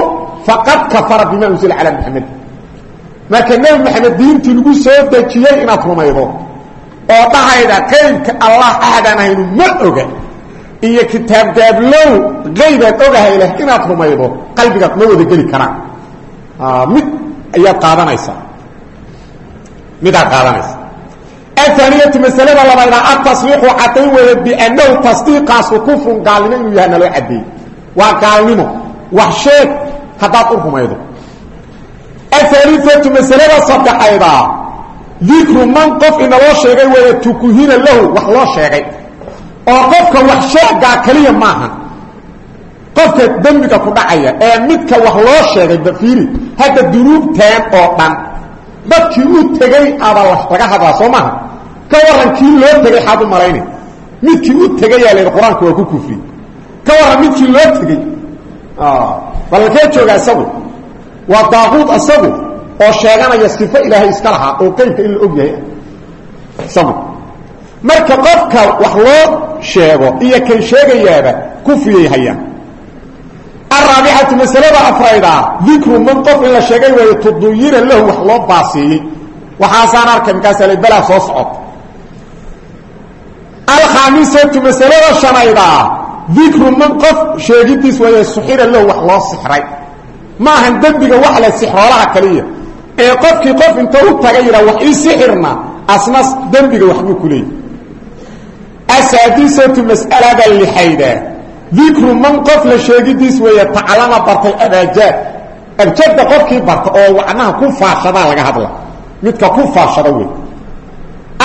faqad kafara bima unsila calaa maxamed marka nebi maxamed diintii lagu soo dejiyey inaad rumaydo. Oo dhahayda qaybka allah axadaan ahaynu ma oga. Iyo kitaab gaablow qaybaad ogahay leh inaad rumaydo qalbigaad ma wada geli karaan mid ayaad qaadanaysaa midaad qaadanaysa. Ataniyatu masalada labaydaa atasriixu caddayn weeye biannahu tasdiiqaasu kufrun gaalnimo inuu yahay naloo caddeeyey waa gaalnimo wax sheeg haddaad u rumaydo. Aaliatu masalada saddexaydaa dikru man qof inaloo sheegay weeye tukuhina lahu wax loo sheegay. Oo qofka wax sheegaa keliya maaha. Qofka dembiga ku dhacaya ee midka wax loo sheegay bafiiri hadda dunuubtan oo dhan. Dadkii u tegey aba laga hadlaa soo maaha. Ka waran kii loo tegey xaad u malayna midkii u tegayaa layidhi qur'aanka waa ku kufri. Ka waran midkii loo tegey balkee jooga isagu. Waa daaquud isagu oo sheeganaya sifo ilaahay iska lahaa oo qaybka in la og yahay. Isagu. Marka qofka wax loo sheego iyo kan sheegayaaba kufriyay hayaan. Araabicatu masalada afraydaa dikru man qof in la sheegay waayo tuduyira lahu wax loo baasiiyey waxaasaan arkay markaasaa la balaa soo socota alkhaamisatu masalada shanaydaa dikru man qof sheegidiis waaye suxira lahu wax loo sixray. Maahan dembiga wax le sixroolaha kaliya. Ee qofkii qof inta u taga yidhaa wax ii sixirna asna dembiga waxbuu ku leeyay asaadisatu mas'alada lixayda. Dikru man qof la sheegidiis weeye tacalama bartay abaajaad. Abjadda qofkii barta oo wacnaha ku faashadaa laga hadla. Midka ku faashada wey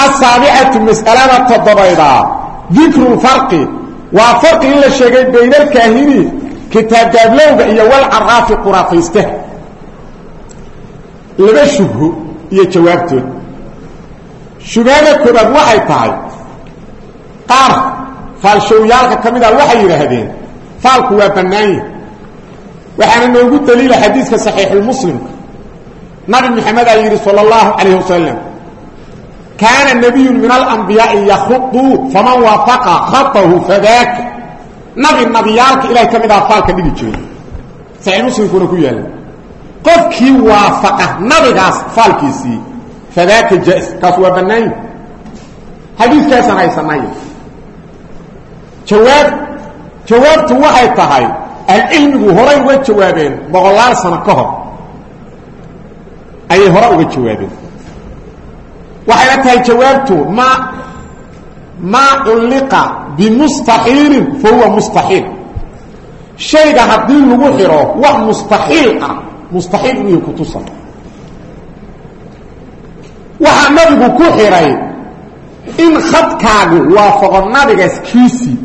asaabicatu mas'alada toddobaydaa dikru lfarqi waa farqi in la sheegay bayna alkaahini kitaabgaablowga iyo walcaraafi quraafaystaha laba shubho iyo jawaabtood shubhada koobaad waxay tahay qaar faalshowyaalka ka mid a waxay yidhaahdeen faalku waa bannaanya waxaana noogu daliila xadiiska saxiixulmuslimka nabi maxamedaa yidhi sala allahu wasalam kaana nabiyun min alambiyaai yakhudu faman waafaqa khatahu fadaaka nabi nabiyaalka ilahay ka mid aha faalka dhigi jiray saxiix muslimkuna ku yaalla qofkii waafaqa nabigaas faalkiisii fadaaka jaa-is kaas waa bannaanya xadiiskaasaan haysanaya jawaab jawaabtu waxay tahay ahcilmigu horay uga jawaabeen boqolaal sano ka hor ayay hore uga jawaabeen waxayna tahay jawaabtu ma maa culliqa bimustaxiilin fa huwa mustaxiil shayga haddii lagu xiro wax mustaxiil ah mustaxiil inuu kutusa waxaa nabigu ku xiray in khadkaagu waafaqo nabigaas kiisii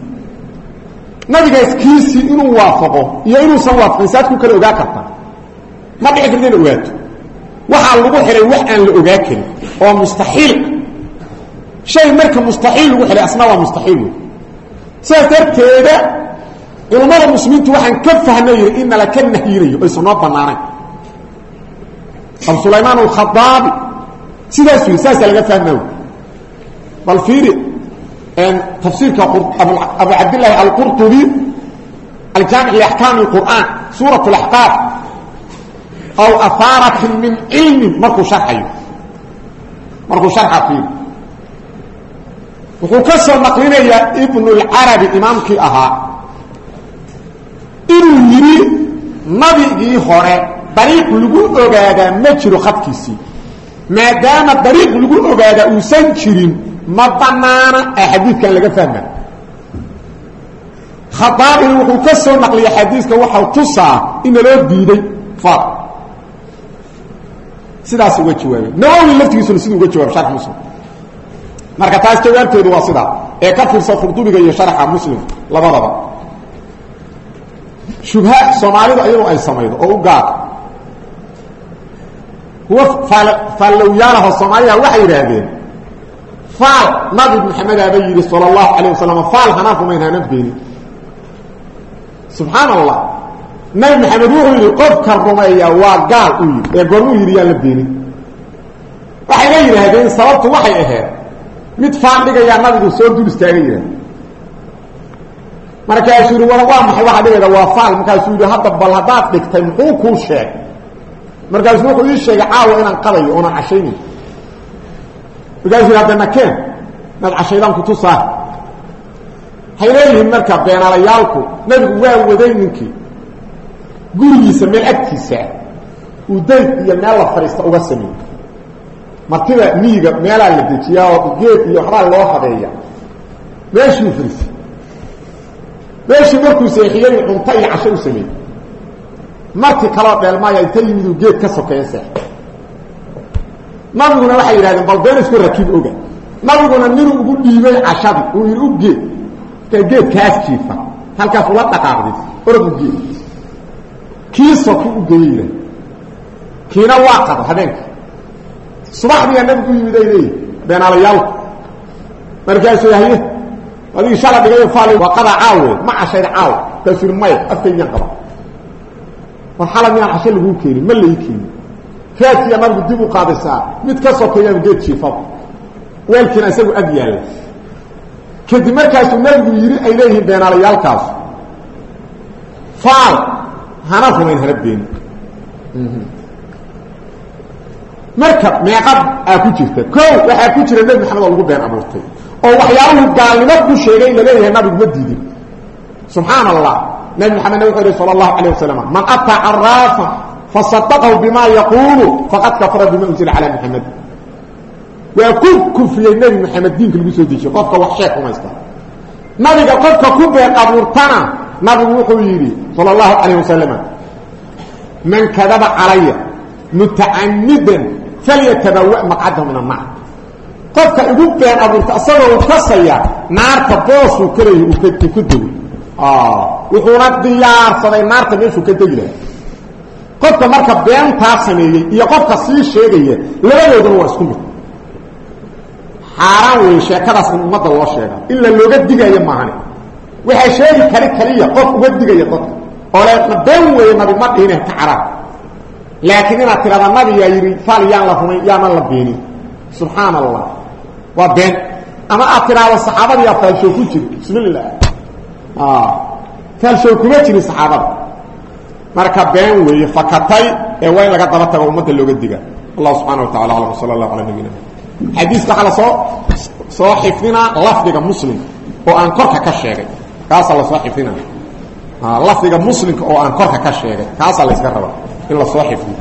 nabigaas kiisii inuu waafaqo iyo inuusan waafaqin saad ku kala ogaa karta. Ma ogaato. Waxaa lagu xihay wax aan la ogaa karin oo mustaxiil. Hay marka mustaxiil lagu xidhay asna waa mustaxiil wey sidaas darteeda culammada muslimiintu waxaan ka fahnay yidhi ina laka nahyinayo aysan noo banaanayn abu sulaymaan alkhadaabi sidaas yii saasaa laga fahma bal fiiri tafsiirka abu cabdillaahi alqurtubi aljaamic liaxkaami qur'aan suurat اlaxqaaf aw ahaarat min cilmi markuu sharxayo markuu sharxa fiiri wuxuu ka soo naqlinayaa ibn اlcarabi imaamkii ahaa. Inuu yidhi nabigii hore dariiq lagu ogaadaa ma jiro khadkiisii. Maadaama dariiq lagu ogaadaa uusan jirin ma banaana ee xadiidkan laga fahma khadaabina wuxuu ka soo naqliyay xadiiska waxau tusaa ina loo diiday sidaas uga jawaabay. Nawowi laftigiisuna siduu uga jawabay sharx muslim. Marka taas jawaabteedu waa sidaa ee ka fiirsa qurdubiga iyo sharxa muslim labadaba. Shubha soomaalidu iyadu ay samaydo oo u gaar. Kuwa faallowyaalaho soomaaliya waxay yidhaahdeen faal nabi maxamedaaba yidhi sala allahu calayh wasalam faal hana rumayn hana beenin nabi maxamed wuxuu yidhi qofka rumeeya waa gaal uu yidhi. Ee goormuu yidhi yaan la beenin waxayna yidhaahdeen sababtu waxay ahayd mid faal dhigayaa nabigu soo dul istaaga yidhahd markaasuu yidhi waa maxay waxaa dhigayda waa faal. Markaasuu yidhi hadda bal haddaad dhigtay muxuu kuu sheeg markaasuu wuxuu ii sheegay caawa inaan qadayo oonan cashaynayn markaasuu yidhi hadda nakeen inaad cashaydaan kutusaa waxay leeyihiin marka beenalayaalku nabigu waa waday ninkii gurigiisa meel agtiisa uu dayd iyo meel la fadhiista uga sameeyey martida miyiga meelaa la dejiyaa oo geed iyo waxbaa loo habeeya meeshuu fadhiisay meeshii markuu seexiyey cunto iyo casho u sameeyey markii kaloo dheelmaaya inta yimiduu geed ka sokeeya seex nabiguna waxay yidhahdeen bal been isku rakiib oga. Nabiguna ninuu ugu dhiibay cashadii uu yidhi u geed. Markaa geed kaas jiifa halkaas ula dhaqaaqdid orod u gee kii soki u geeyeyna kiina waa qado habeenka. Subaxdiiyaa nabigu yimid ay leeyihi beenaalayaalku markaasuu haye adigii shala dhigayo faali. Waa qada caawe ma cashayda caaw kaasuu yidhi maya afkaydiyaan qaba. War xala miyaan casho laguu keenin ma lai keenin. Raadkiiyaa nabigu dib u qaadaysaa mid ka sokeeyaaba geed jiifaba. Weelkiina isagu ag yaalla kadib markaasuu nabigu yidhi ay leeyihiin beenaalayaalkaasu faal hana rumayn hana marka meeqad aa ku jirta. Ko waxaa ku jira nebi maxamed oo lagu been abuurtay. Oo waxyaaluhu gaalnimo ku sheegay in la leeyahay nabigu ma diidin. Subxaana allah nabi maxamedna wuxuu yihi sala allahu calayh wasalam man ataa caraafa fasadaqahu bima yaquulu faqad kafara bima unzila calaa muxamed waa ku kufriyey nebi maxamed diinka lagu soo dejiye qofka wax sheeg rumaysta nabiga qofka ku been abuurtana nabigu wuxuu yidhi sala allahu calayh wasalam man kadaba calaya mutacamidan falyatabawa maqcadahu min annaar qofka igu been abuurta isagoo kasaya naarta boosuu kaleeyay uu ka dego wuxuuna diyaarsaday naarta meeshuu ka degi lahay. Qofka marka beentaa sameeyey iyo qofka sii sheegaya labadooduna waa isku mid. Xaaraan wey sheekadaas in ummadda loo sheega. Ila looga digaya maahane waxaa sheegi kali kaliya qof uga digaya dadka oo le been weeye nabi ma dhihine ka caraan laakiin inaad tirahda nabigaa yidhi fal yaan la rumayn yaanan la beenin. Subxaana allah waa been. Ama aad tidhaahdo saxaabadiyaa faalshow ku jiri bismillah. Faalshow kuma jirin saxaabada. Marka been weeye fakatay ee waa in laga daba tago ummadda looga diga. Allah subxana wa tacala alam. Sala allahu ala nabiyina xadiiska waxaa la soo soo xifdinaa lafdiga muslimka oo aan korka ka sheegay. Kaasaa la soo xifdinaa lafdiga muslimka oo aan korka ka sheegay kaasaa layska raba in la soo xifdiyo